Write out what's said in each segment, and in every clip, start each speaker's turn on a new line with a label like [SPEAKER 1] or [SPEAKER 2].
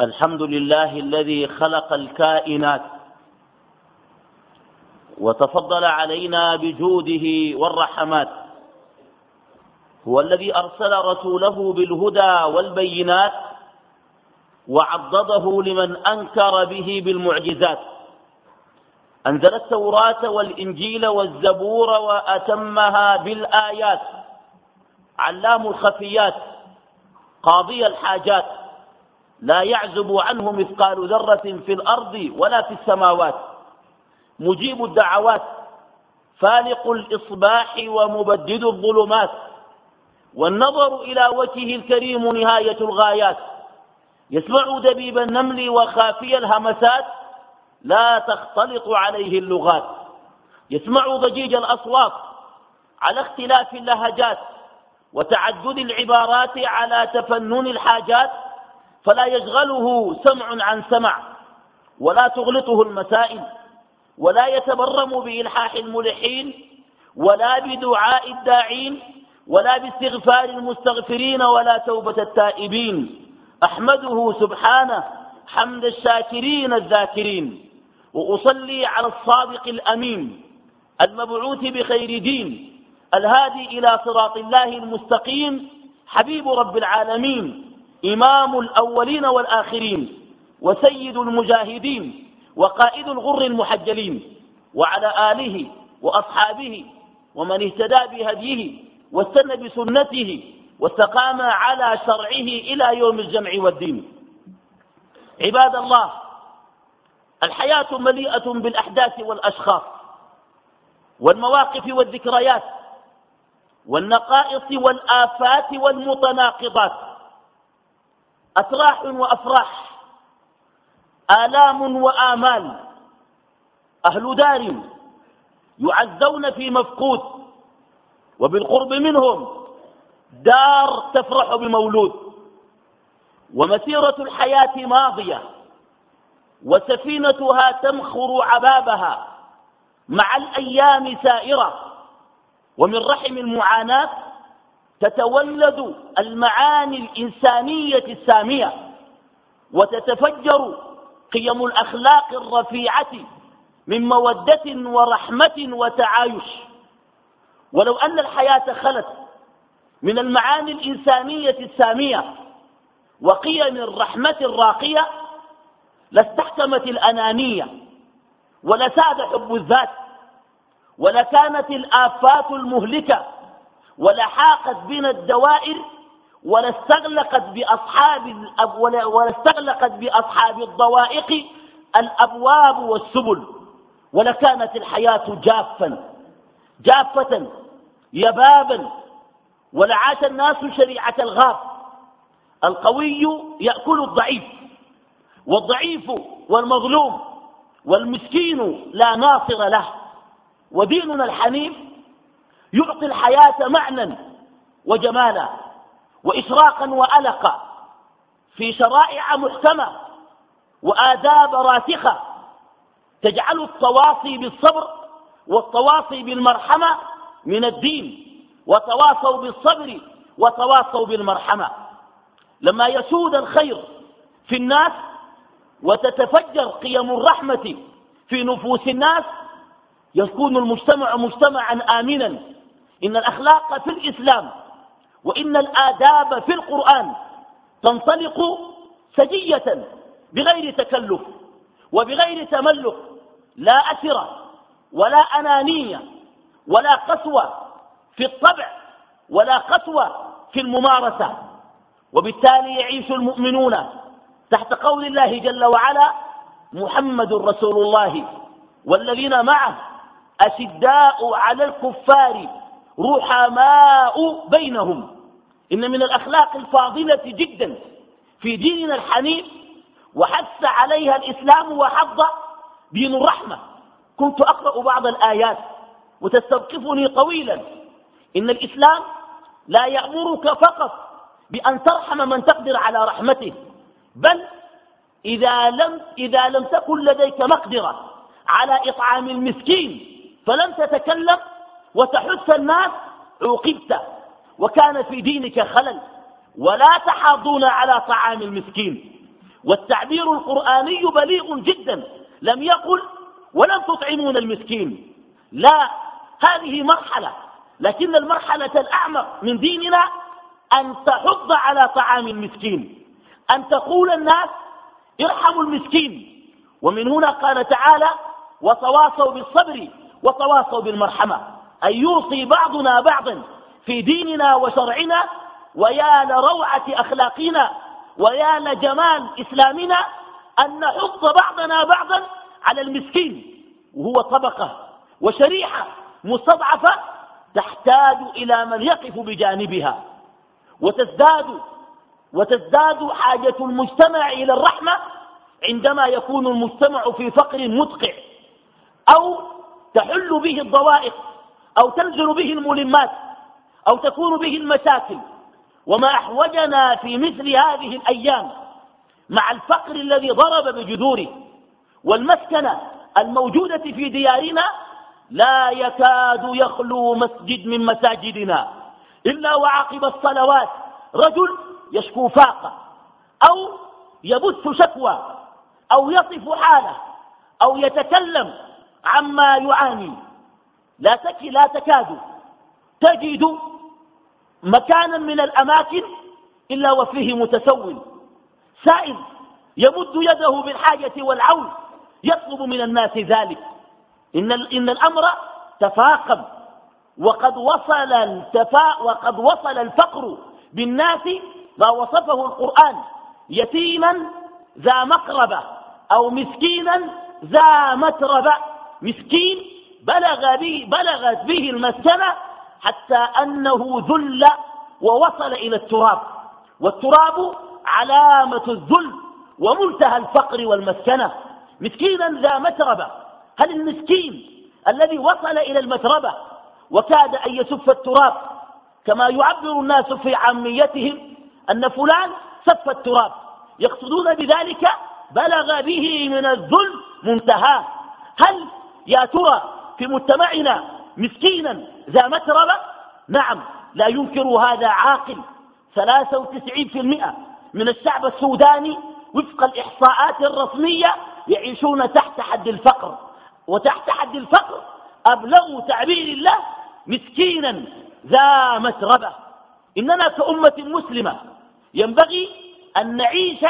[SPEAKER 1] الحمد لله الذي خلق الكائنات وتفضل علينا بجوده والرحمات. هو الذي أرسل رسوله بالهدى والبينات وعضده لمن أنكر به بالمعجزات. أنزل التوراة والإنجيل والزبور وأتمها بالآيات. علام الخفيات. قاضي الحاجات. لا يعزب عنه مثقال ذرة في الأرض ولا في السماوات. مجيب الدعوات فالق الإصباح ومبدد الظلمات. والنظر إلى وجهه الكريم نهاية الغايات. يسمع دبيب النمل وخافي الهمسات. لا تختلط عليه اللغات. يسمع ضجيج الأصوات على اختلاف اللهجات. وتعدد العبارات على تفنن الحاجات. فلا يشغله سمع عن سمع ولا تغلطه المسائل ولا يتبرم بإلحاح الملحين ولا بدعاء الداعين ولا باستغفار المستغفرين ولا توبة التائبين. أحمده سبحانه حمد الشاكرين الذاكرين وأصلي على الصادق الأمين المبعوث بخير دين الهادي إلى صراط الله المستقيم حبيب رب العالمين. إمام الأولين والآخرين وسيد المجاهدين وقائد الغر المحجلين وعلى آله وأصحابه ومن اهتدى بهديه واستنى بسنته واستقام على شرعه إلى يوم الجمع والدين. عباد الله الحياة مليئة بالأحداث والأشخاص والمواقف والذكريات والنقائص والآفات والمتناقضات. أتراح وأفراح آلام وآمال. أهل دار يعزون في مفقود وبالقرب منهم دار تفرح بمولود. ومسيرة الحياة ماضية وسفينتها تمخر عبابها مع الأيام سائرة. ومن رحم المعاناة تتولد المعاني الإنسانية السامية وتتفجر قيم الأخلاق الرفيعة من مودة ورحمة وتعايش. ولو أن الحياة خلت من المعاني الإنسانية السامية وقيم الرحمة الراقية لاستحكمت الأنانية ولساد حب الذات ولكانت الآفات المهلكة ولحاقت بنا الدوائر ولاستغلقت بأصحاب ولاستغلقت بأصحاب الضوائق الأبواب والسبل. ولكانت الحياة جافا جافة يبابا ولعاش الناس شريعة الغاب. القوي يأكل الضعيف والضعيف والمظلوم والمسكين لا ناصر له. وديننا الحنيف يعطي الحياة معنى وجمالا وإشراقا وألقا في شرائع محكمة وآداب راسخة تجعل التواصي بالصبر والتواصي بالمرحمة من الدين وتواصوا بالصبر وتواصوا بالمرحمة. لما يسود الخير في الناس وتتفجر قيم الرحمة في نفوس الناس يكون المجتمع مجتمعا آمنا. إن الأخلاق في الإسلام وإن الآداب في القرآن تنطلق سجية بغير تكلف وبغير تملك لا أسرة ولا أنانية ولا قسوة في الطبع ولا قسوة في الممارسة. وبالتالي يعيش المؤمنون تحت قول الله جل وعلا محمد رسول الله والذين معه أشداء على الكفار رحماء بينهم. إن من الأخلاق الفاضلة جدا في ديننا الحنيف وحث عليها الإسلام وحض دين الرحمة. كنت أقرأ بعض الآيات وتستوقفني طويلا. إن الإسلام لا يأمرك فقط بأن ترحم من تقدر على رحمته بل إذا لم, إذا لم تكن لديك مقدرة على إطعام المسكين فلم تتكلم وتحث الناس عوقبت وكان في دينك خلل ولا تحاضون على طعام المسكين والتعبير القرآني بليغ جدا لم يقل ولن تطعمون المسكين لا هذه مرحلة لكن المرحلة الأعمق من ديننا أن تحض على طعام المسكين أن تقول الناس ارحموا المسكين ومن هنا قال تعالى وتواصوا بالصبر وتواصوا بالمرحمة. أن يوصي بعضنا بعضا في ديننا وشرعنا ويا لروعة أخلاقنا ويا لجمال إسلامنا أن نحض بعضنا بعضا على المسكين وهو طبقة وشريحة مستضعفة تحتاج إلى من يقف بجانبها وتزداد وتزداد حاجة المجتمع إلى الرحمة عندما يكون المجتمع في فقر مدقع أو تحل به الضوائق أو تنزل به الملمات أو تكون به المشاكل. وما أحوجنا في مثل هذه الأيام مع الفقر الذي ضرب بجذوره والمسكنة الموجودة في ديارنا لا يكاد يخلو مسجد من مساجدنا إلا وعقب الصلوات رجل يشكو فاقة أو يبث شكوى أو يصف حاله أو يتكلم عما يعاني. لا تك لا تكاد تجد مكانا من الأماكن إلا وفيه متسول. سائل يمد يده بالحاجة والعون يطلب من الناس ذلك. إن, إن الأمر تفاقم وقد وصل التفا وقد وصل الفقر بالناس ما وصفه القرآن. يتيما ذا مقربة أو مسكينا ذا متربة. مسكين بلغ به بلغت به المسكنة حتى أنه ذل ووصل إلى التراب. والتراب علامة الذل ومنتهى الفقر والمسكنة. مسكينا ذا متربة. هل المسكين الذي وصل إلى المتربة وكاد أن يسف التراب كما يعبر الناس في عاميتهم أن فلان سف التراب؟ يقصدون بذلك بلغ به من الذل منتهاه. هل يا ترى في مجتمعنا مسكينا ذا متربة؟ نعم لا ينكر هذا عاقل. 93% من الشعب السوداني وفق الإحصاءات الرسمية يعيشون تحت حد الفقر. وتحت حد الفقر أبلغ تعبير الله مسكينا ذا متربة. إننا كأمة مسلمة ينبغي أن نعيش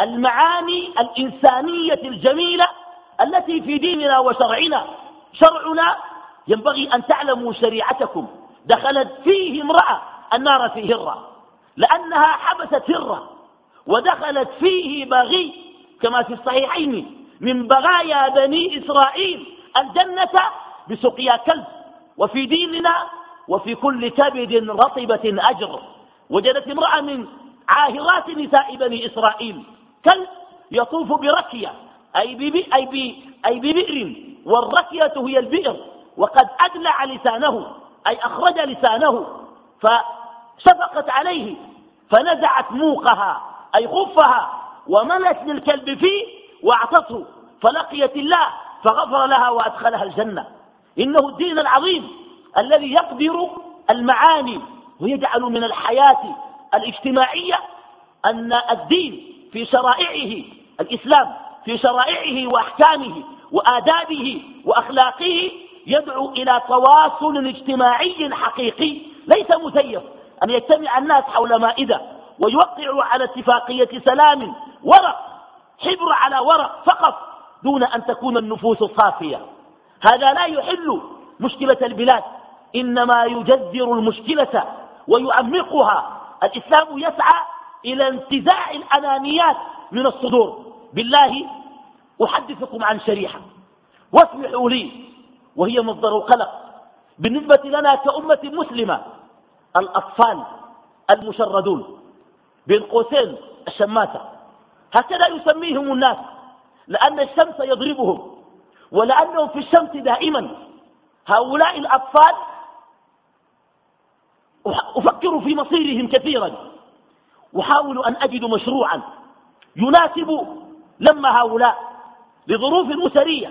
[SPEAKER 1] المعاني الإنسانية الجميلة التي في ديننا وشرعنا. شرعنا ينبغي أن تعلموا شريعتكم. دخلت فيه امرأة النار في هرة لأنها حبست هرة ودخلت فيه بغي. كما في الصحيحين من بغايا بني إسرائيل الجنة بسقيا كلب وفي ديننا وفي كل كبد رطبة أجر. وجدت امرأة من عاهرات نساء بني إسرائيل كلب يطوف بركية أي, ببئر, والركية هي البئر وقد أدلع لسانه أي أخرج لسانه فشفقت عليه فنزعت موقها أي خفها وملت للكلب فيه واعطته فلقيت الله فغفر لها وأدخلها الجنة. إنه الدين العظيم الذي يقدر المعاني ويجعل من الحياة الاجتماعية أن الدين في شرائعه الإسلام في شرائعه وأحكامه وآدابه وأخلاقه يدعو إلى تواصل اجتماعي حقيقي ليس مزيف أن يجتمع الناس حول مائدة ويوقعوا على اتفاقية سلام ورق حبر على ورق فقط دون أن تكون النفوس صافية. هذا لا يحل مشكلة البلاد إنما يجذر المشكلة ويعمقها. الإسلام يسعى إلى انتزاع الأنانيات من الصدور. بالله أحدثكم عن شريحة. واسمحوا لي وهي مصدر القلق بالنسبة لنا كأمة مسلمة الأطفال المشردون بين قوسين الشماسة هكذا يسميهم الناس لأن الشمس يضربهم ولأنهم في الشمس دائما. هؤلاء الأطفال أفكر في مصيرهم كثيرا. أحاول أن أجد مشروعا يناسب لما هؤلاء لظروف أسرية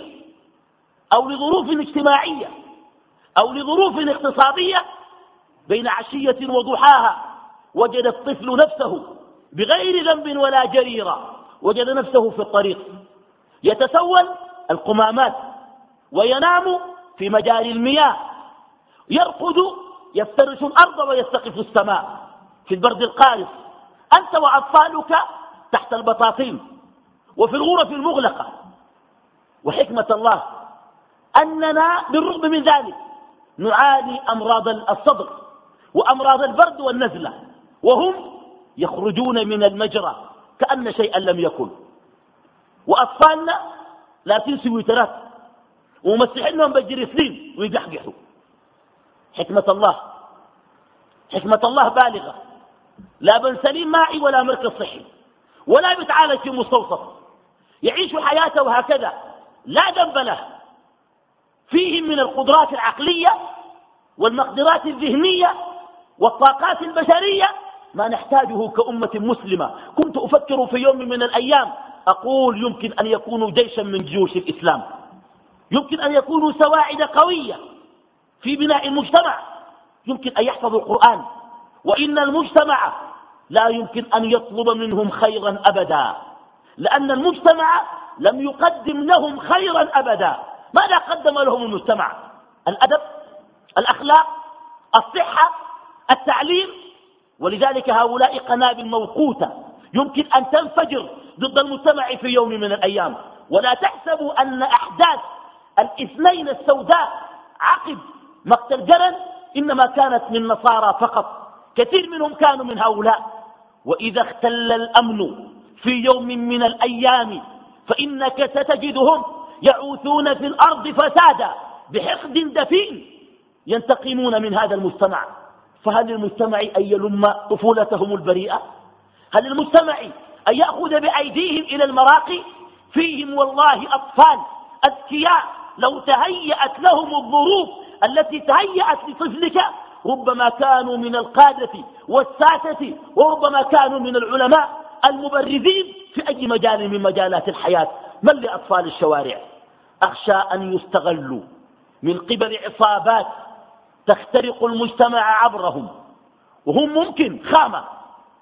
[SPEAKER 1] أو لظروف اجتماعية أو لظروف اقتصادية بين عشية وضحاها وجد الطفل نفسه بغير ذنب ولا جريرة وجد نفسه في الطريق. يتسول القمامات وينام في مجاري المياه. يرقد يفترش الأرض ويستقف السماء. في البرد القارس أنت وأطفالك تحت البطاطين. وفي الغرف المغلقة. وحكمة الله أننا بالرغم من ذلك نعاني أمراض الصدر وأمراض البرد والنزلة وهم يخرجون من المجرى كأن شيئا لم يكن. وأطفالنا لابسين سويترات ومسحينهم بجريسلين ويجحجحوا حكمة الله حكمة الله بالغة. لا بن سليم مائي ولا مركز صحي ولا بيتعالج في مستوصف. يعيش حياته هكذا لا ذنب له. فيهم من القدرات العقلية والمقدرات الذهنية والطاقات البشرية ما نحتاجه كأمة مسلمة. كنت أفكر في يوم من الأيام أقول يمكن أن يكونوا جيشا من جيوش الإسلام. يمكن أن يكونوا سواعد قوية في بناء المجتمع. يمكن أن يحفظوا القرآن. وإن المجتمع لا يمكن أن يطلب منهم خيرا أبدا. لأن المجتمع لم يقدم لهم خيرا أبدا. ماذا قدم لهم المجتمع؟ الأدب الأخلاق الصحة التعليم. ولذلك هؤلاء قنابل موقوتة. يمكن أن تنفجر ضد المجتمع في يوم من الأيام. ولا تحسبوا أن أحداث الاثنين السوداء عقب مقتل جرن إنما كانت من نصارى فقط. كثير منهم كانوا من هؤلاء. وإذا اختل الأمن في يوم من الأيام فإنك ستجدهم يعوثون في الأرض فسادا بحقد دفين ينتقمون من هذا المجتمع فهل للمجتمع أن يلم طفولتهم البريئة؟ هل للمجتمع أن يأخذ بأيديهم إلى المراقي فيهم والله أطفال أذكياء لو تهيأت لهم الظروف التي تهيأت لطفلك ربما كانوا من القادة والساسة وربما كانوا من العلماء. المبرزين في أي مجال من مجالات الحياة. من لأطفال الشوارع؟ أخشى أن يستغلوا من قبل عصابات تخترق المجتمع عبرهم. وهم ممكن خامة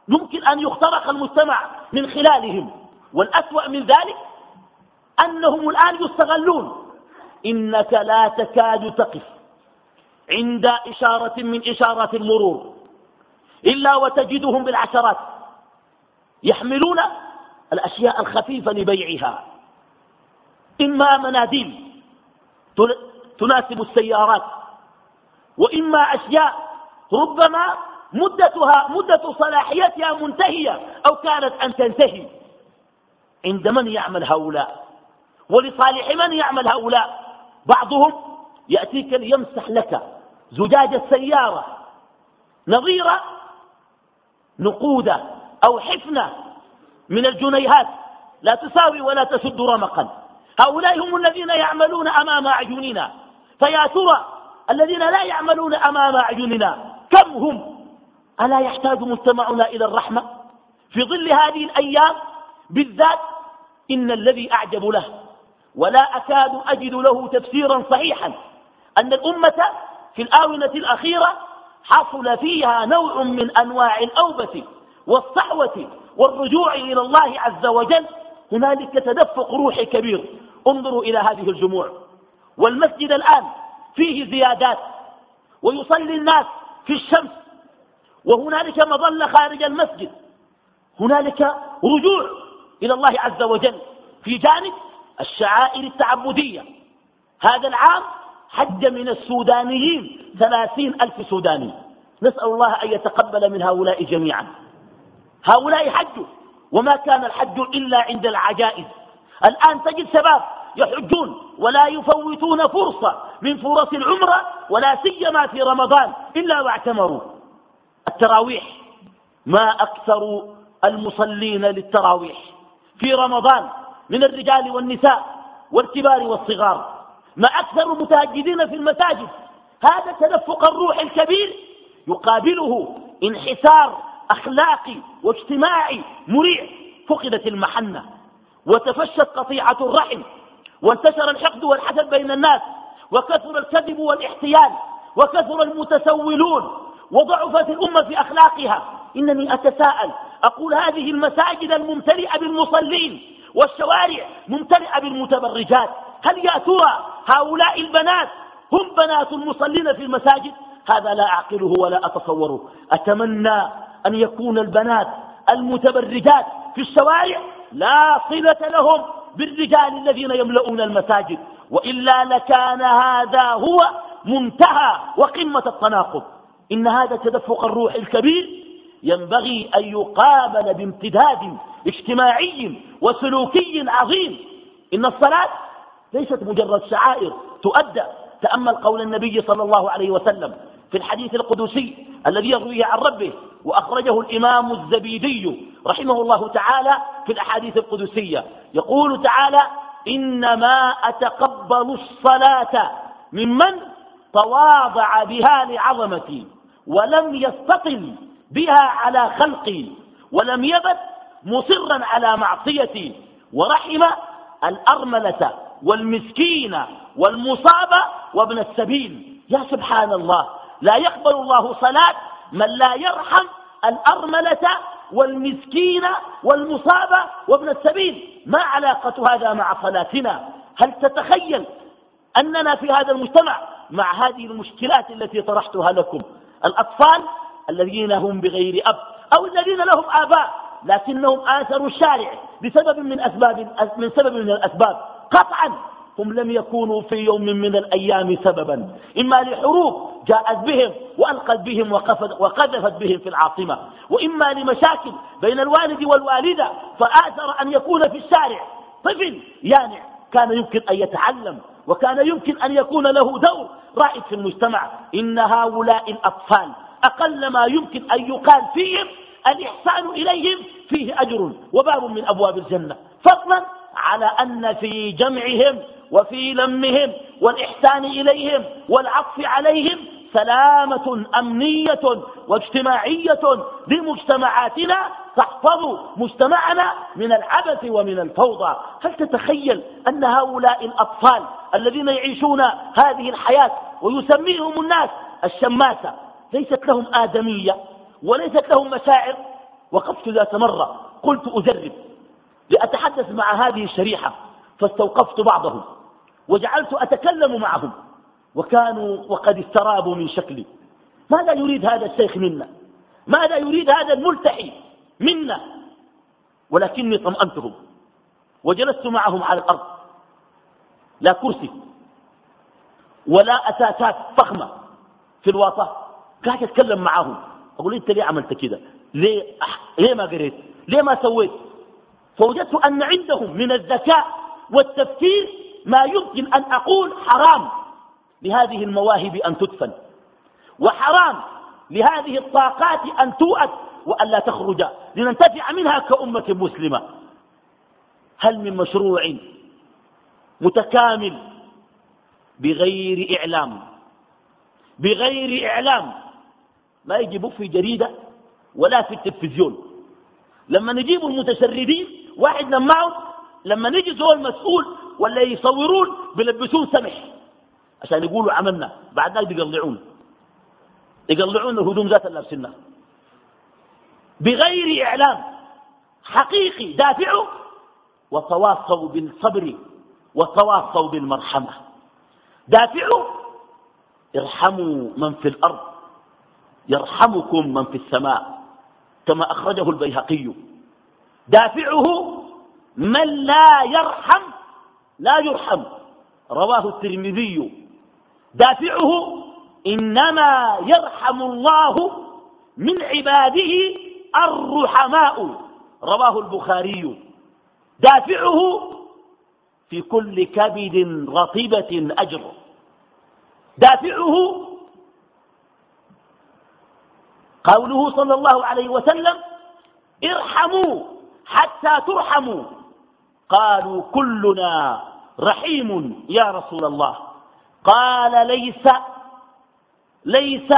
[SPEAKER 1] يمكن أن يخترق المجتمع من خلالهم. والأسوأ من ذلك أنهم الآن يستغلون. إنك لا تكاد تقف عند إشارة من إشارات المرور إلا وتجدهم بالعشرات. يحملون الأشياء الخفيفة لبيعها. إما مناديل تناسب السيارات وإما أشياء ربما مدتها مدة صلاحيتها منتهية أو كانت أن تنتهي. عند من يعمل هؤلاء؟ ولصالح من يعمل هؤلاء؟ بعضهم يأتيك ليمسح لك زجاج السيارة. نظيرة نقودة. أو حفنة من الجنيهات. لا تساوي ولا تسد رمقا. هؤلاء هم الذين يعملون أمام أعيننا. فيا ترى الذين لا يعملون أمام أعيننا كم هم؟ ألا يحتاج مجتمعنا إلى الرحمة؟ في ظل هذه الأيام بالذات إن الذي أعجب له ولا أكاد أجد له تفسيرا صحيحا أن الأمة في الآونة الأخيرة حصل فيها نوع من أنواع الأوبة. والصحوة والرجوع إلى الله عز وجل هنالك تدفق روحي كبير. انظروا إلى هذه الجموع. والمسجد الآن فيه زيادات ويصلي الناس في الشمس وهنالك مظلة خارج المسجد. هنالك رجوع إلى الله عز وجل في جانب الشعائر التعبدية. هذا العام حج من السودانيين ثلاثين ألف سوداني. نسأل الله أن يتقبل من هؤلاء جميعا. هؤلاء حجوا وما كان الحج إلا عند العجائز. الآن تجد شباب يحجون ولا يفوتون فرصة من فرص العمرة ولا سيما في رمضان إلا واعتمروا. التراويح ما أكثر المصلين للتراويح. في رمضان من الرجال والنساء والكبار والصغار ما أكثر المتهجدين في المساجد. هذا تدفق الروح الكبير يقابله انحسار أخلاقي واجتماعي مريع. فقدت المحنة وتفشت قطيعة الرحم وانتشر الحقد والحسد بين الناس وكثر الكذب والاحتيال وكثر المتسولون وضعفت الأمة في أخلاقها. إنني أتساءل أقول هذه المساجد الممتلئة بالمصلين والشوارع ممتلئة بالمتبرجات هل يا ترى هؤلاء البنات؟ هم بنات المصلين في المساجد؟ هذا لا أعقله ولا أتصوره. أتمنى أن يكون البنات المتبرجات في الشوارع لا صلة لهم بالرجال الذين يملؤون المساجد وإلا لكان هذا هو منتهى وقمة التناقض. إن هذا تدفق الروح الكبير ينبغي أن يقابل بامتداد اجتماعي وسلوكي عظيم. إن الصلاة ليست مجرد شعائر تؤدى تأمل قول النبي صلى الله عليه وسلم في الحديث القدسي الذي يرويه عن ربه وأخرجه الإمام الزبيدي رحمه الله تعالى في الأحاديث القدسية. يقول تعالى إنما أتقبل الصلاة ممن تواضع بها لعظمتي ولم يستطل بها على خلقي ولم يبت مصرا على معصيتي ورحم الأرملة والمسكين والمصاب وابن السبيل. يا سبحان الله! لا يقبل الله صلاة من لا يرحم الأرملة والمسكين والمصاب وابن السبيل. ما علاقة هذا مع صلاتنا؟ هل تتخيل أننا في هذا المجتمع مع هذه المشكلات التي طرحتها لكم؟ الأطفال الذين هم بغير أب أو الذين لهم آباء لكنهم آثروا الشارع بسبب من أسباب من سبب من الأسباب. قطعا هم لم يكونوا في يوم من الأيام سببا. إما لحروب جاءت بهم وألقت بهم وقذفت بهم في العاصمة. وإما لمشاكل بين الوالد والوالدة فآثر أن يكون في الشارع. طفل يانع. كان يمكن أن يتعلم وكان يمكن أن يكون له دور. رائد في المجتمع إن هؤلاء الأطفال أقل ما يمكن أن يقال فيهم الإحسان إليهم فيه أجر وباب من أبواب الجنة. فضلا على أن في جمعهم وفي لمهم والإحسان إليهم والعطف عليهم سلامة أمنية واجتماعية لمجتمعاتنا تحفظ مجتمعنا من العبث ومن الفوضى. هل تتخيل أن هؤلاء الأطفال الذين يعيشون هذه الحياة ويسميهم الناس الشماسة ليست لهم آدمية وليست لهم مشاعر؟ وقفت ذات مرة قلت أجرب لأتحدث مع هذه الشريحة فاستوقفت بعضهم. وجعلت أتكلم معهم. وكانوا وقد استرابوا من شكلي. ماذا يريد هذا الشيخ منا؟ ماذا يريد هذا الملتحي منا؟ ولكني طمأنتهم. وجلست معهم على الأرض. لا كرسي. ولا أساسات فخمة في الواطة. قاعد أتكلم معهم. أقول أنت ليه عملت كده؟ ليه, ليه ما قريت؟ ليه ما سويت؟ فوجدت أن عندهم من الذكاء والتفكير ما يمكن أن أقول حرام لهذه المواهب أن تدفن وحرام لهذه الطاقات أن توأت وأن لا تخرج لننتفع منها كأمة مسلمة. هل من مشروع متكامل بغير إعلام؟ بغير إعلام. ما يجيبوا في جريدة ولا في التلفزيون. لما نجيب المتشردين واحد نمعه لما نجي زول مسؤول ولا يصورون بيلبسون سمح. عشان يقولوا عملنا بعد ذلك يقلعون يقلعون الهدوم ذات اللابسنا بغير إعلام حقيقي دافعه وتواصوا بالصبر وتواصوا بالمرحمة. دافعه ارحموا من في الأرض يرحمكم من في السماء كما أخرجه البيهقي. دافعه من لا يرحم لا يرحم. رواه الترمذي. دافعه إنما يرحم الله من عباده الرحماء. رواه البخاري. دافعه في كل كبد رطبة أجر. دافعه قوله صلى الله عليه وسلم ارحموا حتى ترحموا. قالوا كلنا رحيم يا رسول الله. قال ليس ليس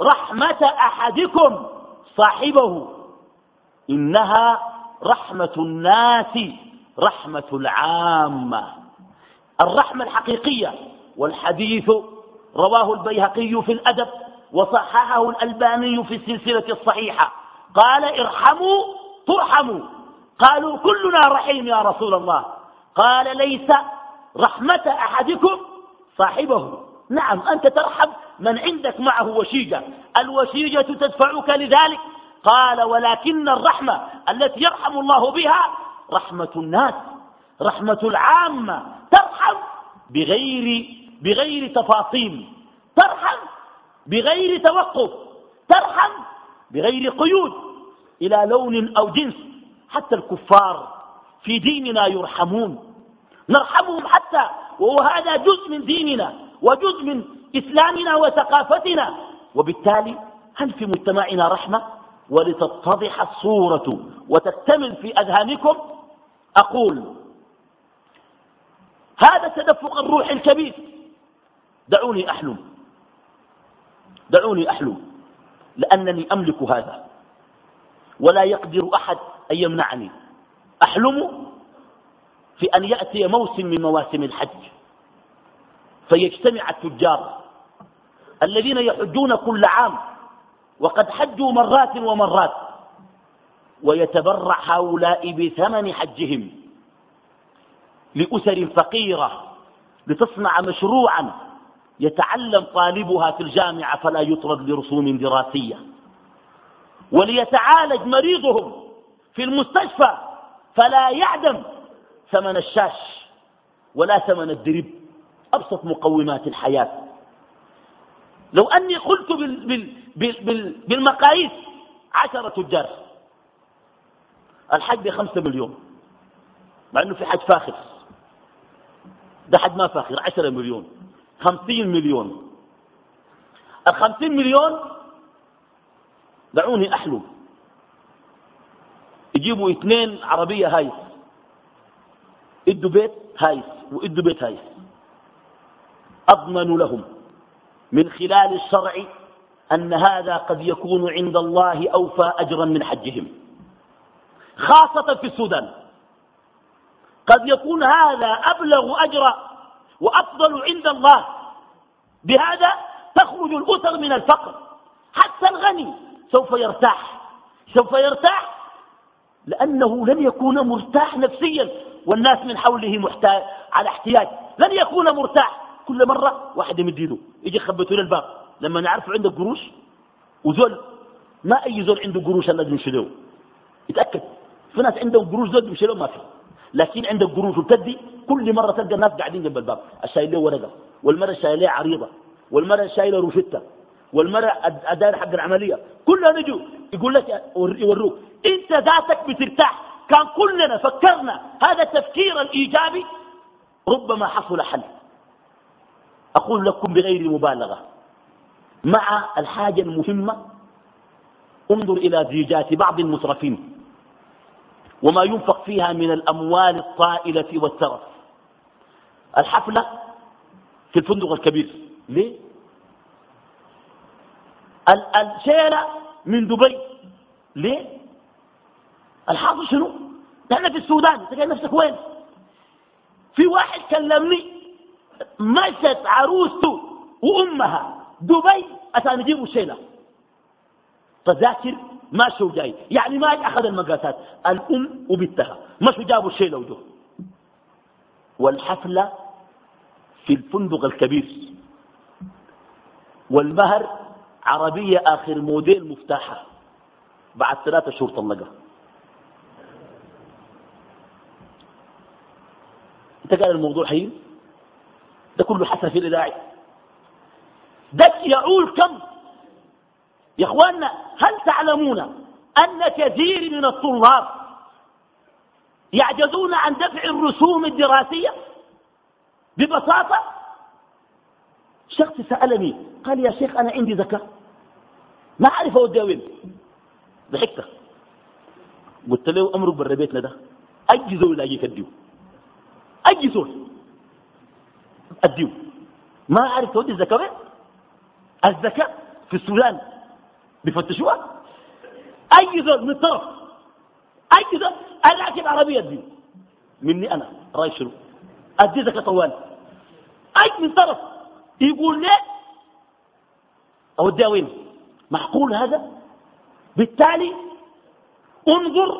[SPEAKER 1] رحمة أحدكم صاحبه. إنها رحمة الناس رحمة العامة. الرحمة الحقيقية والحديث رواه البيهقي في الأدب وصححه الألباني في السلسلة الصحيحة. قال ارحموا ترحموا. قالوا كلنا رحيم يا رسول الله. قال ليس رحمة أحدكم صاحبه. نعم أنت ترحم من عندك معه وشيجة. الوشيجة تدفعك لذلك. قال ولكن الرحمة التي يرحم الله بها رحمة الناس رحمة العامة. ترحم بغير, بغير تفاصيل. ترحم بغير توقف. ترحم بغير قيود. إلى لون أو جنس. حتى الكفار في ديننا يرحمون. نرحمهم حتى وهو هذا جزء من ديننا وجزء من إسلامنا وثقافتنا. وبالتالي هل في مجتمعنا رحمة؟ ولتتضح الصورة وتكتمل في أذهانكم؟ أقول هذا تدفق الروح الكبير. دعوني أحلم. دعوني أحلم لأنني أملك هذا. ولا يقدر أحد أن يمنعني. أحلم في أن يأتي موسم من مواسم الحج. فيجتمع التجار الذين يحجون كل عام وقد حجوا مرات ومرات ويتبرع هؤلاء بثمن حجهم لأسر فقيرة لتصنع مشروعا يتعلم طالبها في الجامعة فلا يطرد لرسوم دراسية. وليتعالج مريضهم في المستشفى فلا يعدم ثمن الشاش ولا ثمن الدرب أبسط مقومات الحياة. لو أني قلت بال بال بال بال بالمقاييس عشرة تجار. الحج بخمسة مليون. مع أنه في حج فاخر. ده حج ما فاخر عشرة مليون. خمسين مليون. الخمسين مليون دعوني أحلم. يجيبوا اثنين عربية Hiace. إدوا بيت Hiace وإدوا بيت Hiace. أضمن لهم من خلال الشرع أن هذا قد يكون عند الله أوفى أجرا من حجهم. خاصة في السودان. قد يكون هذا أبلغ أجرا وأفضل عند الله. بهذا تخرج الأسر من الفقر. حتى الغني سوف يرتاح. سوف يرتاح. لأنه لن يكون مرتاح نفسيا. والناس من حوله محتاج على احتياج. لن يكون مرتاح. كل مرة واحد يمديله يجي يخبطوا الباب. لما نعرف عندك قروش وزول ما أي زول عنده قروش لازم يمشي له. يتأكد. في ناس عندهم قروش زول يمشي ما في. لكن عندك قروش وتدي كل مرة تلقى الناس قاعدين جنب الباب. الشايل ورقة والمرة شايله عريضة والمرة شايله روشتة. والمرة أدار حق العملية. كلها نجوا يقول لك يوروك. أنت ذاتك بترتاح. كان كلنا فكرنا هذا التفكير الإيجابي. ربما حصل حل. أقول لكم بغير مبالغة. مع الحاجة المهمة انظر إلى زيجات بعض المصرفين. وما ينفق فيها من الأموال الطائلة والترف. الحفلة في الفندق الكبير. ليه؟ الشيلة من دبي. ليه؟ الحاصل شنو؟ نحن في السودان تلقى نفسك وين؟ في واحد كلمني مشت عروسته وأمها دبي عشان يجيبوا الشيلة. تذاكر ماشي وجاي يعني ما أخذ المقاسات. الأم وبنتها. مشوا جابوا الشيلة وجو والحفلة في الفندق الكبير. والمهر عربية آخر موديل مفتاحة بعد ثلاثة شهور طلقها. انت قال الموضوع حين ده كله حسن في الإذاعي. ده يعول كم؟ يا إخواننا هل تعلمون أن كثير من الطلاب يعجزون عن دفع الرسوم الدراسية؟ ببساطة شخص سألني قال يا شيخ أنا عندي زكاة. ما أعرف أوديها وين ضحكت. قلت له أمرك برا بيتنا ده. أي زول أجيك أديه. أي زول أديه. ما أعرف تودي الزكاة وين؟ الزكاة في السودان. بفتشوها أي زول من الطرف. أي زول أنا أكيد عربي أديه. مني أنا. رأي شنو؟ أدي زكاة طوال. أي من طرف يقول ليه أوديها وين؟ معقول هذا؟ بالتالي انظر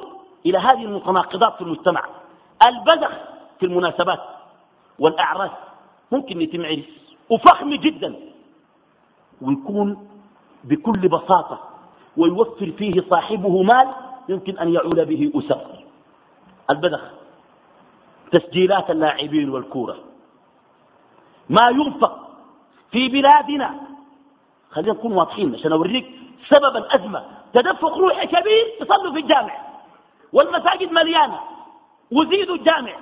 [SPEAKER 1] إلى هذه المتناقضات في المجتمع. البذخ في المناسبات والأعراس ممكن يتم عرس وفخم جدا ويكون بكل بساطة ويوفر فيه صاحبه مال يمكن أن يعول به أسر. البذخ تسجيلات اللاعبين والكورة. ما ينفق في بلادنا خلينا نكون واضحين عشان أوريك سبب الأزمة تدفق روحي كبير يصلوا في الجامع. والمساجد مليانة. وزيدوا الجامع.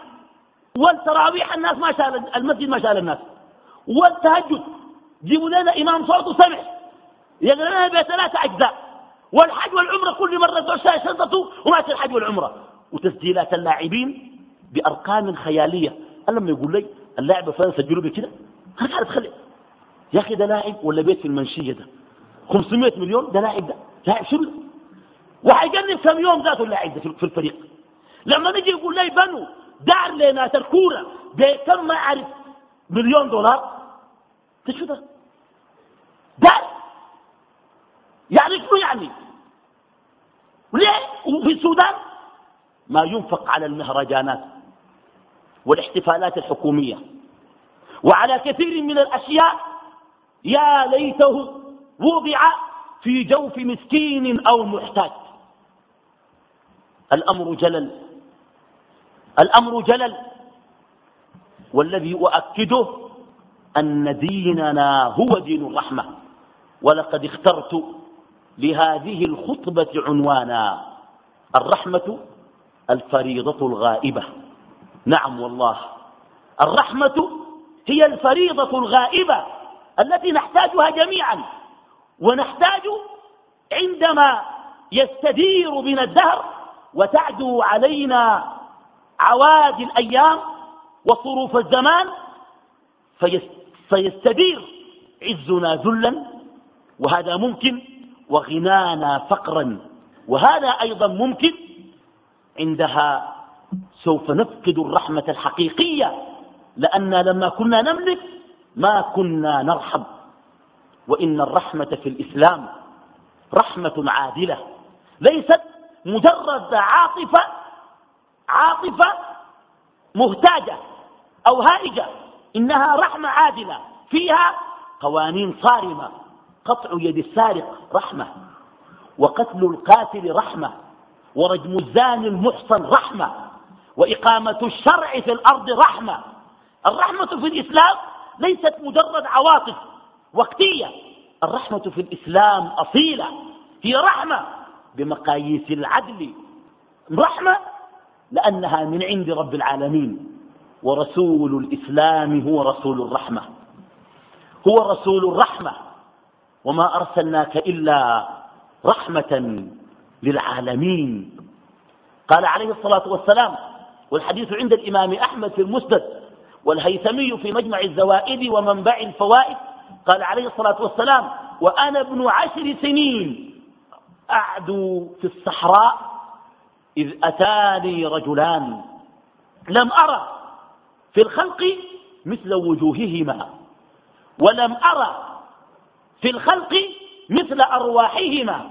[SPEAKER 1] والتراويح الناس ما شال المسجد ما شال الناس. والتهجد. جيبوا لنا إمام صوته سمع يقرأ لنا بثلاثة أجزاء. والحج والعمرة كل مرة تقول شنطته وما الحج والعمرة. وتسجيلات اللاعبين بأرقام خيالية. أنا لما يقول لي اللاعب فلان سجلوا بكده أنا قاعد أتخلق يا أخي ده لاعب ولا بيت في المنشية ده؟ 500 مليون؟ ده لاعب ده. لاعب شنو؟ وحيجنب كم يوم ذاته اللاعب ده في الفريق. لما نجي يقول لي بنوا؟ دار لناس الكورة بكم ما أعرف مليون دولار. شو ده؟ دار. يعني شنو يعني؟ وليه وفي السودان ما ينفق على المهرجانات والاحتفالات الحكومية. وعلى كثير من الأشياء يا ليته وضع في جوف مسكين أو محتاج. الأمر جلل. الأمر جلل. والذي أؤكده أن ديننا هو دين الرحمة. ولقد اخترت لهذه الخطبة عنوانا. الرحمة الفريضة الغائبة. نعم والله. الرحمة هي الفريضة الغائبة. التي نحتاجها جميعا. ونحتاج عندما يستدير بنا الدهر وتعدو علينا عوادي الأيام وصروف الزمان فيستدير عزنا ذلا وهذا ممكن وغنانا فقرا. وهذا أيضا ممكن. عندها سوف نفقد الرحمة الحقيقية لأننا لما كنا نملك ما كنا نرحب وإن الرحمة في الإسلام رحمة عادلة ليست مجرد عاطفة عاطفة مهتاجة أو هائجة إنها رحمة عادلة فيها قوانين صارمة قطع يد السارق رحمة وقتل القاتل رحمة ورجم الزاني المحصن رحمة وإقامة الشرع في الأرض رحمة. الرحمة في الإسلام ليست مجرد عواطف وقتية. الرحمة في الإسلام أصيلة هي رحمة بمقاييس العدل. رحمة لأنها من عند رب العالمين ورسول الإسلام هو رسول الرحمة. هو رسول الرحمة وما أرسلناك إلا رحمة للعالمين. قال عليه الصلاة والسلام والحديث عند الإمام أحمد في المسند والهيثمي في مجمع الزوائد ومنبع الفوائد قال عليه الصلاة والسلام وأنا ابن عشر سنين أعدو في الصحراء إذ أتاني رجلان لم أرى في الخلق مثل وجوههما ولم أرى في الخلق مثل أرواحهما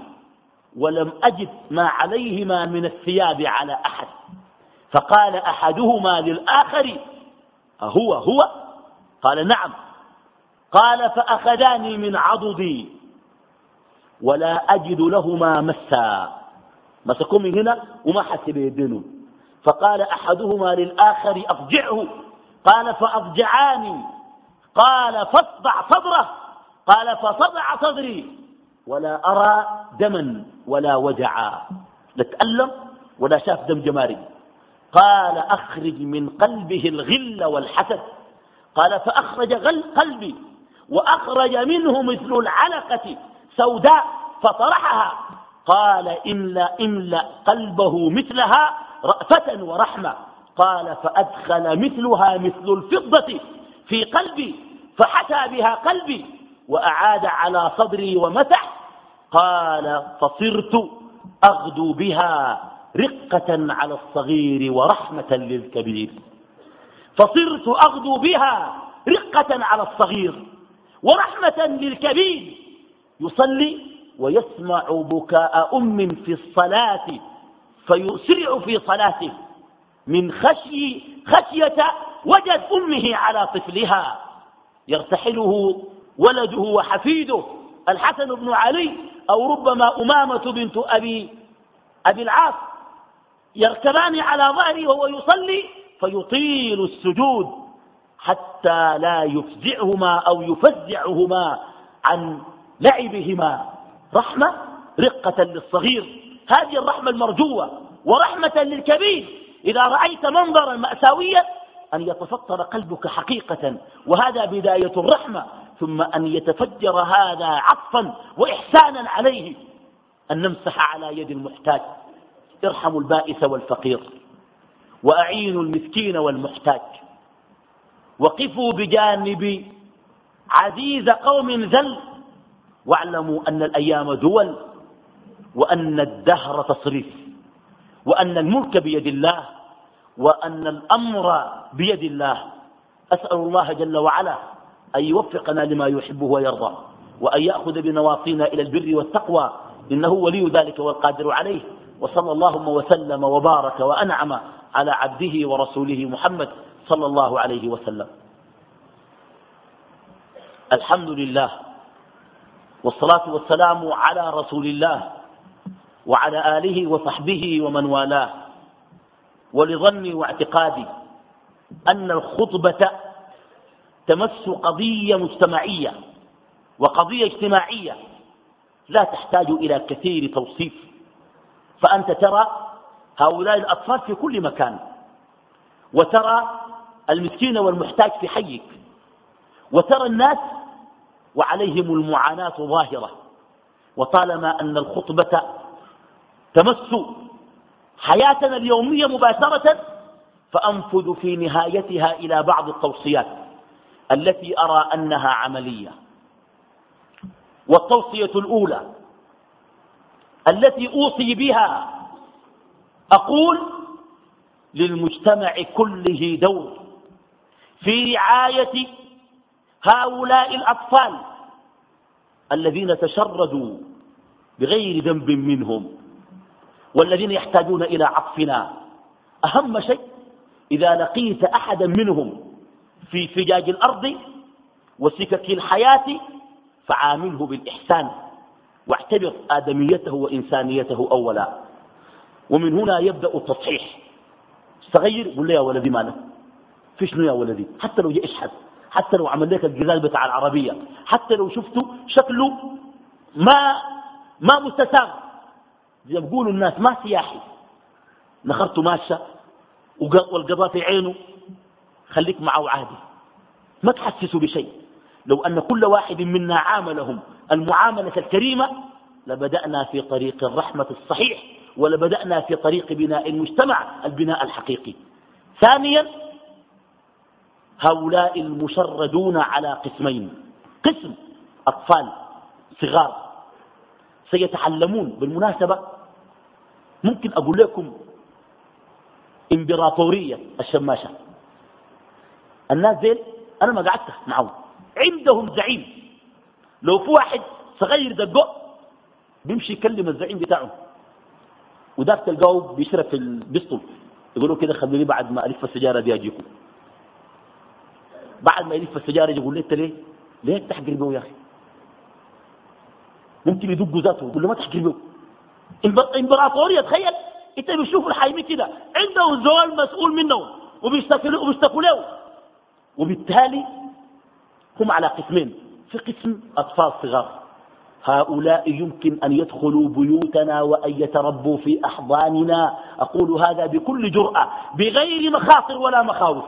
[SPEAKER 1] ولم أجد ما عليهما من الثياب على أحد. فقال أحدهما للآخر أهو هو؟ قال نعم. قال فأخذاني من عضدي ولا أجد لهما مسا. مسكوا من هنا وما حس بيدينه. فقال أحدهما للآخر أضجعه قال فأضجعاني قال فاصدع صدره. قال فصدع صدري. ولا أرى دما ولا وجعا. لا تألم ولا شاف دم جماري. قال أخرج من قلبه الغل والحسد. قال فأخرج غل قلبي وأخرج منه مثل العلقة سوداء فطرحها. قال إملأ إملأ قلبه مثلها رأفة ورحمة. قال فأدخل مثلها مثل الفضة في قلبي فحتى بها قلبي وأعاد على صدري ومسح. قال فصرت أغدو بها. رقة على الصغير ورحمة للكبير. فصرت أغدو بها رقة على الصغير ورحمة للكبير. يصلي ويسمع بكاء أم في الصلاة فيسرع في صلاته من خشي خشية وجد أمه على طفلها. يرتحله ولده وحفيده الحسن بن علي أو ربما أمامة بنت أبي, أبي العاص. يركبان على ظهره وهو يصلي فيطيل السجود حتى لا يفزعهما أو يفزعهما عن لعبهما. رحمة رقة للصغير. هذه الرحمة المرجوة ورحمة للكبير. إذا رأيت منظرا مأساويا أن يتفطر قلبك حقيقة وهذا بداية الرحمة. ثم أن يتفجر هذا عطفا وإحسانا عليه. أن نمسح على يد المحتاج. ارحموا البائس والفقير وأعينوا المسكين والمحتاج. وقفوا بجانب عزيز قوم ذل واعلموا أن الأيام دول وأن الدهر تصريف وأن الملك بيد الله وأن الأمر بيد الله. أسأل الله جل وعلا أن يوفقنا لما يحبه ويرضى وأن يأخذ بنواصينا إلى البر والتقوى. إنه ولي ذلك والقادر عليه. وصلى اللهم وسلم وبارك وأنعم على عبده ورسوله محمد صلى الله عليه وسلم. الحمد لله والصلاة والسلام على رسول الله وعلى آله وصحبه ومن والاه. ولظني واعتقادي أن الخطبة تمس قضية مجتمعية وقضية اجتماعية لا تحتاج إلى كثير توصيف. فأنت ترى هؤلاء الأطفال في كل مكان وترى المسكين والمحتاج في حيك وترى الناس وعليهم المعاناة ظاهرة وطالما أن الخطبة تمس حياتنا اليومية مباشرة فأنفذ في نهايتها إلى بعض التوصيات التي أرى أنها عملية. والتوصية الأولى التي أوصي بها. أقول للمجتمع كله دور في رعاية هؤلاء الأطفال الذين تشردوا بغير ذنب منهم والذين يحتاجون إلى عطفنا. أهم شيء إذا لقيت أحدا منهم في فجاج الأرض وسكك الحياة فعامله بالإحسان. واعتبر آدميته وإنسانيته أولا. ومن هنا يبدأ التصحيح. صغير قل لي يا ولدي مالك في شنو يا ولدي؟ حتى لو جاء اشحد حتى لو عمل لك الجزال بتاع العربية حتى لو شفته شكله ما ما مستساغ. زي ما بيقولوا الناس ما سياحي. نخرته ماشى والقضاء في عينه. خليك معه عادي. ما تحسسوا بشيء. لو أن كل واحد منا عاملهم المعاملة الكريمة لبدأنا في طريق الرحمة الصحيح ولبدأنا في طريق بناء المجتمع البناء الحقيقي. ثانيا هؤلاء المشردون على قسمين. قسم أطفال صغار سيتعلمون بالمناسبة. ممكن أقول لكم إمبراطورية الشماشة. الناس ديل أنا ما قعدت معهم. عندهم زعيم. لو في واحد صغير دقه بيمشي يكلم الزعيم بتاعه. وذاك تلقاه بيشرب في البسطل يقولوا كده خلوني بعد ما ألف السجارة دي أجيكم. بعد ما يلف السجارة يقول لي أنت ليه؟ ليه تحقر يا أخي؟ ممكن يدق ذاته يقول له ما تحقر به امبراطورية تخيل. أنت بتشوف الحايمين كده عندهم زول مسؤول منهم وبيشتكوا له وبالتالي هم على قسمين. في قسم أطفال صغار. هؤلاء يمكن أن يدخلوا بيوتنا وأن يتربوا في أحضاننا. أقول هذا بكل جرأة بغير مخاطر ولا مخاوف.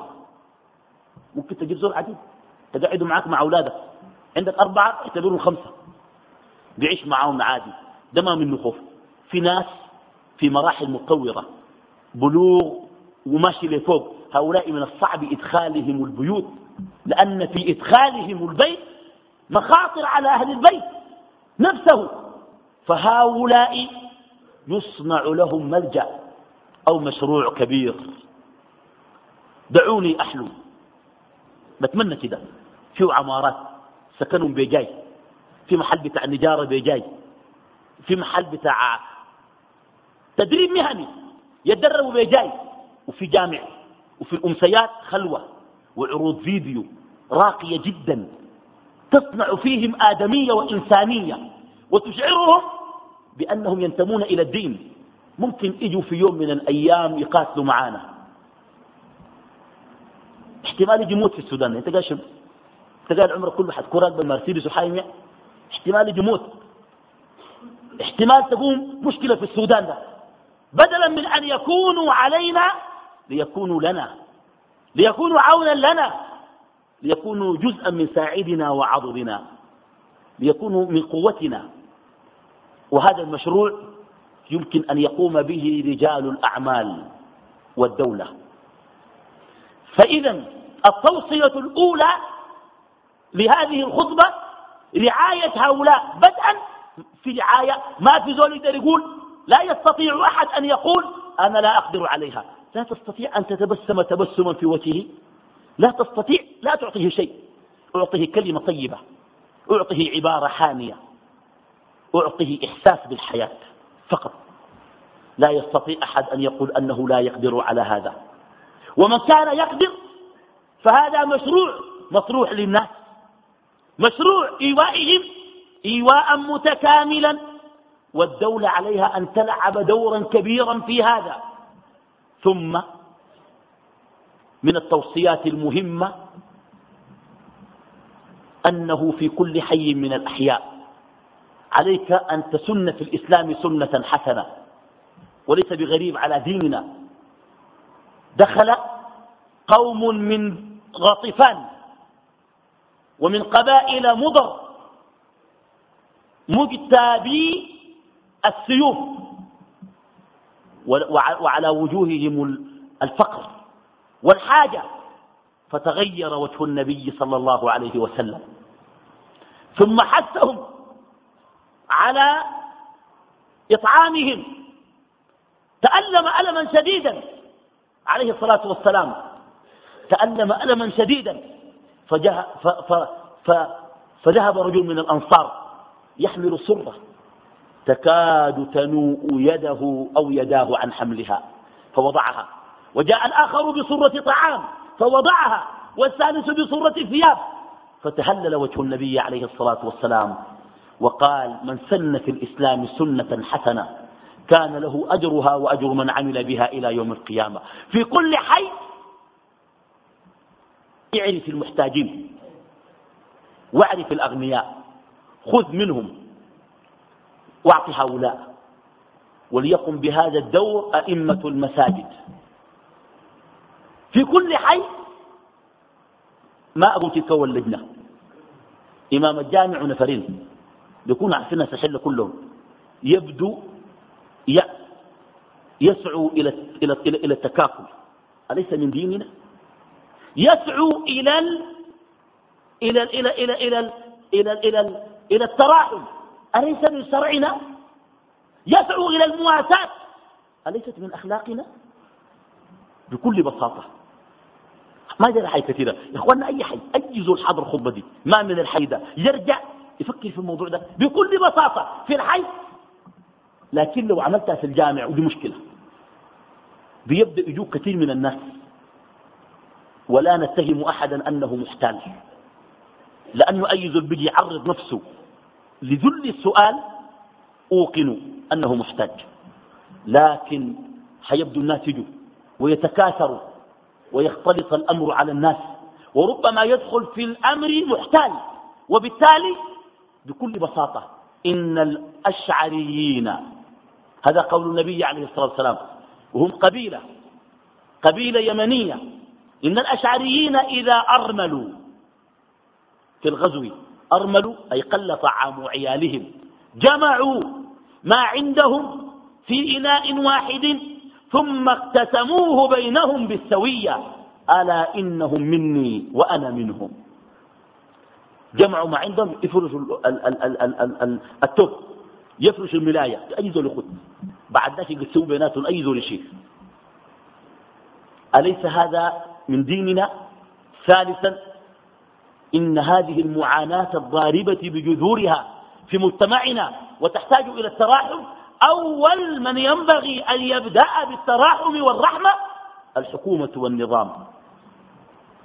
[SPEAKER 1] ممكن تجيب زول عديد تقعدوا معك مع أولادك. عندك أربعة اعتبرهم خمسة. بيعيش معاهم عادي ده ما منه خوف في ناس في مراحل متطورة بلوغ وماشي لفوق. هؤلاء من الصعب إدخالهم البيوت لأن في إدخالهم البيت مخاطر على أهل البيت نفسه فهؤلاء يصنع لهم ملجأ أو مشروع كبير. دعوني أحلم. بتمنى كده. في عمارات سكنهم بيجاي. في محل بتاع نجارة بيجاي. في محل بتاع تدريب مهني يتدربوا بجاي وفي جامع. وفي الأمسيات خلوة وعروض فيديو راقية جدا. تصنع فيهم آدمية وإنسانية وتشعرهم بأنهم ينتمون إلى الدين. ممكن يجوا في يوم من الأيام يقاتلوا معانا. احتمال يجي يموت في السودان. أنت قال شنو؟ أنت قال عمرك كله حتكون راكب المرسيدس وحايمع احتمال يجي يموت. احتمال تقوم مشكلة في السودان ده. بدلا من أن يكونوا علينا ليكونوا لنا. ليكونوا عونا لنا. ليكونوا جزءا من ساعدنا وعضدنا ليكونوا من قوتنا. وهذا المشروع يمكن أن يقوم به رجال الأعمال والدولة. فإذا التوصية الأولى لهذه الخطبة رعاية هؤلاء. بدءا في رعاية ما في زول يقدر يقول لا يستطيع أحد أن يقول أنا لا أقدر عليها. لا تستطيع أن تتبسم تبسما في وجهه. لا تستطيع لا تعطيه شيء. أعطيه كلمة طيبة. أعطيه عبارة حانية أعطيه إحساس بالحياة. فقط. لا يستطيع أحد أن يقول أنه لا يقدر على هذا. ومن كان يقدر فهذا مشروع مطروح للناس. مشروع إيوائهم إيواء متكاملا. والدولة عليها أن تلعب دورا كبيرا في هذا. ثم من التوصيات المهمة أنه في كل حي من الأحياء. عليك أن تسن في الإسلام سنة حسنة وليس بغريب على ديننا. دخل قوم من غاطفان ومن قبائل مضر مجتابي السيوف وعلى وجوههم الفقر والحاجة. فتغير وجه النبي صلى الله عليه وسلم. ثم حثهم على إطعامهم. تألم ألما شديدا. عليه الصلاة والسلام. تألم ألما شديدا. ف ف ف فذهب رجل من الأنصار يحمل صرة تكاد تنوء يده أو يداه عن حملها. فوضعها. وجاء الآخر بصرة طعام. فوضعها. والثالث بصرة ثياب. فتهلل وجه النبي عليه الصلاة والسلام وقال من سن في الإسلام سنة حسنة كان له أجرها وأجر من عمل بها إلى يوم القيامة. في كل حي اعرف المحتاجين واعرف الأغنياء. خذ منهم واعط هؤلاء وليقم بهذا الدور أئمة المساجد. في كل حي ما أقول تتكون لجنة إمام الجامع نفرين يكون عارفين الناس الحل كلهم يبدو يسعوا إلى إلى إلى التكافل أليس من ديننا؟ يسعوا إلى ال إلى ال إلى إلى إلى ال إلى ال إلى ال إلى التراحم أليس من شرعنا؟ يسعوا إلى المواساة أليست من أخلاقنا؟ بكل بساطة ما جرى حي كثيرة. يا إخواننا أي حي أي زول حاضر الخطبة دي ما من الحي ده يرجع يفكر في الموضوع ده بكل بساطة. في الحي؟ لكن لو عملتها في الجامع ودي مشكلة. بيبدأ يجوك كثير من الناس. ولا نتهم أحدا أنه محتال. لأنه أي زول بيجي يعرض نفسه لذل السؤال أوقن أنه محتاج. لكن حيبدو الناس يجوا ويتكاثروا. ويختلط الأمر على الناس. وربما يدخل في الأمر محتال. وبالتالي بكل بساطة إن الأشعريين هذا قول النبي عليه الصلاة والسلام وهم قبيلة قبيلة يمنية. إن الأشعريين إذا أرملوا في الغزو أرملوا أي قل طعام عيالهم جمعوا ما عندهم في إناء واحد ثم اقتسموه بينهم بالسوية. ألا إنهم مني وأنا منهم. جمعوا ما عندهم يفرشوا التوب يفرشوا الملاية. أي ذول يخد؟ بعد ذلك يقسموا بيناتهم. أي ذول شيء أليس هذا من ديننا؟ ثالثا إن هذه المعاناة الضاربة بجذورها في مجتمعنا وتحتاج إلى التراحم. أول من ينبغي أن يبدأ بالتراحم والرحمة الحكومة والنظام.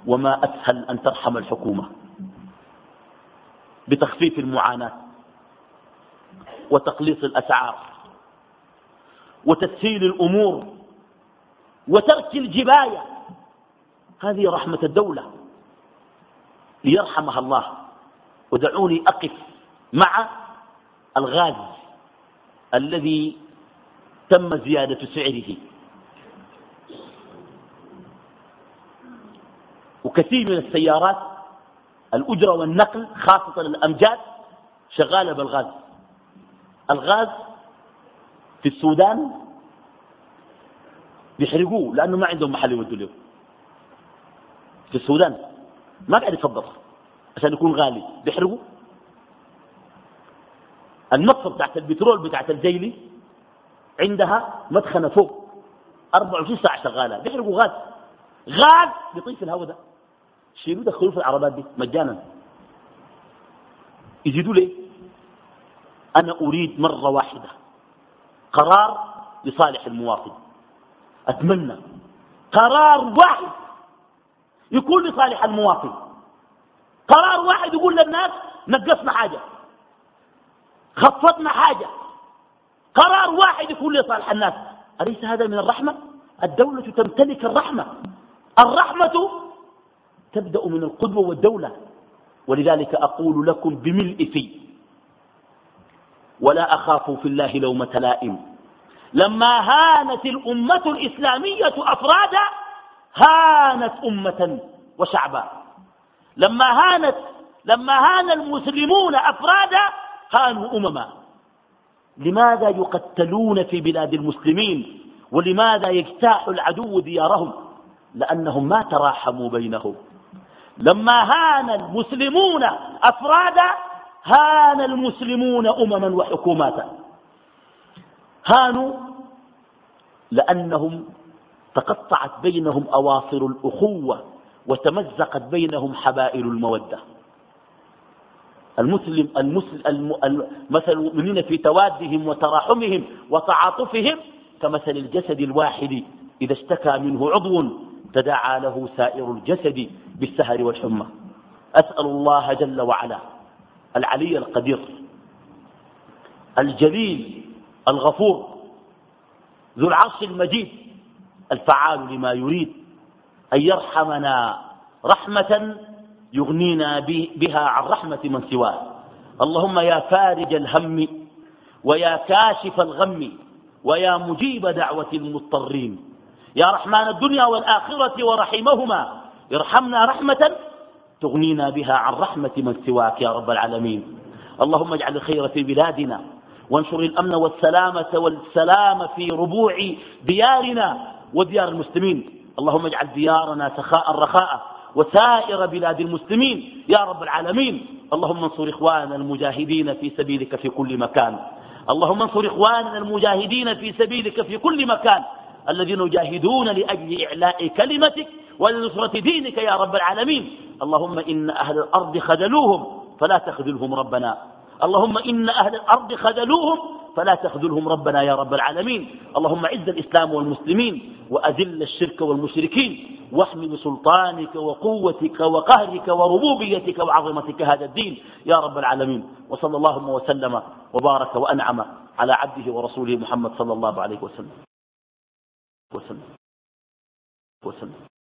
[SPEAKER 1] وما أسهل أن ترحم الحكومة بتخفيف المعاناة وتقليص الأسعار وتسهيل الأمور وترك الجباية. هذه رحمة الدولة ليرحمها الله. ودعوني أقف مع الغاز. الذي تم زيادة سعره. وكثير من السيارات الأجرة والنقل خاصة الأمجاد شغالة بالغاز. الغاز في السودان بيحرقوه لأنه ما عندهم محل يودوا له. في السودان ما قاعد يفضل عشان يكون غالي. بيحرقوه. النقطة بتاعت البترول بتاعت الجيلي عندها مدخنة فوق 24 ساعة شغالة بيحرقوا غاز. غاز بيطير في الهواء ده. شيلوا دخلوه في العربات دي مجانا. يزيدوا ليه؟ أنا أريد مرة واحدة قرار لصالح المواطن. أتمنى قرار واحد يكون لصالح المواطن. قرار واحد يقول للناس نقصنا حاجة. خفضنا حاجة. قرار واحد يكون لصالح الناس أليس هذا من الرحمة؟ الدولة تمتلك الرحمة. الرحمة تبدأ من القدوة والدولة. ولذلك أقول لكم بملء في ولا أخاف في الله لومة لائم لما هانت الأمة الإسلامية أفرادا هانت أمة وشعبا. لما هانت لما هان المسلمون أفرادا هانوا أمما لماذا يقتلون في بلاد المسلمين؟ ولماذا يجتاح العدو ديارهم؟ لأنهم ما تراحموا بينهم. لما هان المسلمون أفرادا هان المسلمون أمما وحكوماتا. هانوا لأنهم تقطعت بينهم أواصر الأخوة وتمزقت بينهم حبائل المودة. المسلم المسلم مثل المؤمنين في توادهم وتراحمهم وتعاطفهم كمثل الجسد الواحد إذا اشتكى منه عضو تداعى له سائر الجسد بالسهر والحمى. أسأل الله جل وعلا العلي القدير الجليل الغفور ذو العرش المجيد الفعال لما يريد أن يرحمنا رحمة يغنينا بها عن رحمة من سواه اللهم يا فارج الهم ويا كاشف الغم ويا مجيب دعوة المضطرين. يا رحمن الدنيا والآخرة ورحمهما. ارحمنا رحمة تغنينا بها عن رحمة من سواك يا رب العالمين. اللهم اجعل الخير في بلادنا وانشر الأمن والسلامة والسلام في ربوع ديارنا وديار المسلمين. اللهم اجعل ديارنا سخاء رخاء. وسائر بلاد المسلمين. يا رب العالمين اللهم انصر إخواننا المجاهدين في سبيلك في كل مكان. اللهم انصر إخواننا المجاهدين في سبيلك في كل مكان. الذين يجاهدون لأجل إعلاء كلمتك ولنصرة دينك يا رب العالمين. اللهم إن أهل الأرض خذلوهم فلا تخذلهم ربنا. اللهم إن أهل الأرض خذلوهم فلا تخذلهم ربنا يا رب العالمين. اللهم عز الإسلام والمسلمين وأذل الشرك والمشركين واحمي بسلطانك وقوتك وقهرك وربوبيتك وعظمتك هذا الدين يا رب العالمين. وصلى الله وسلم وبارك وأنعم على عبده ورسوله محمد صلى الله عليه وسلم. وسلم. وسلم.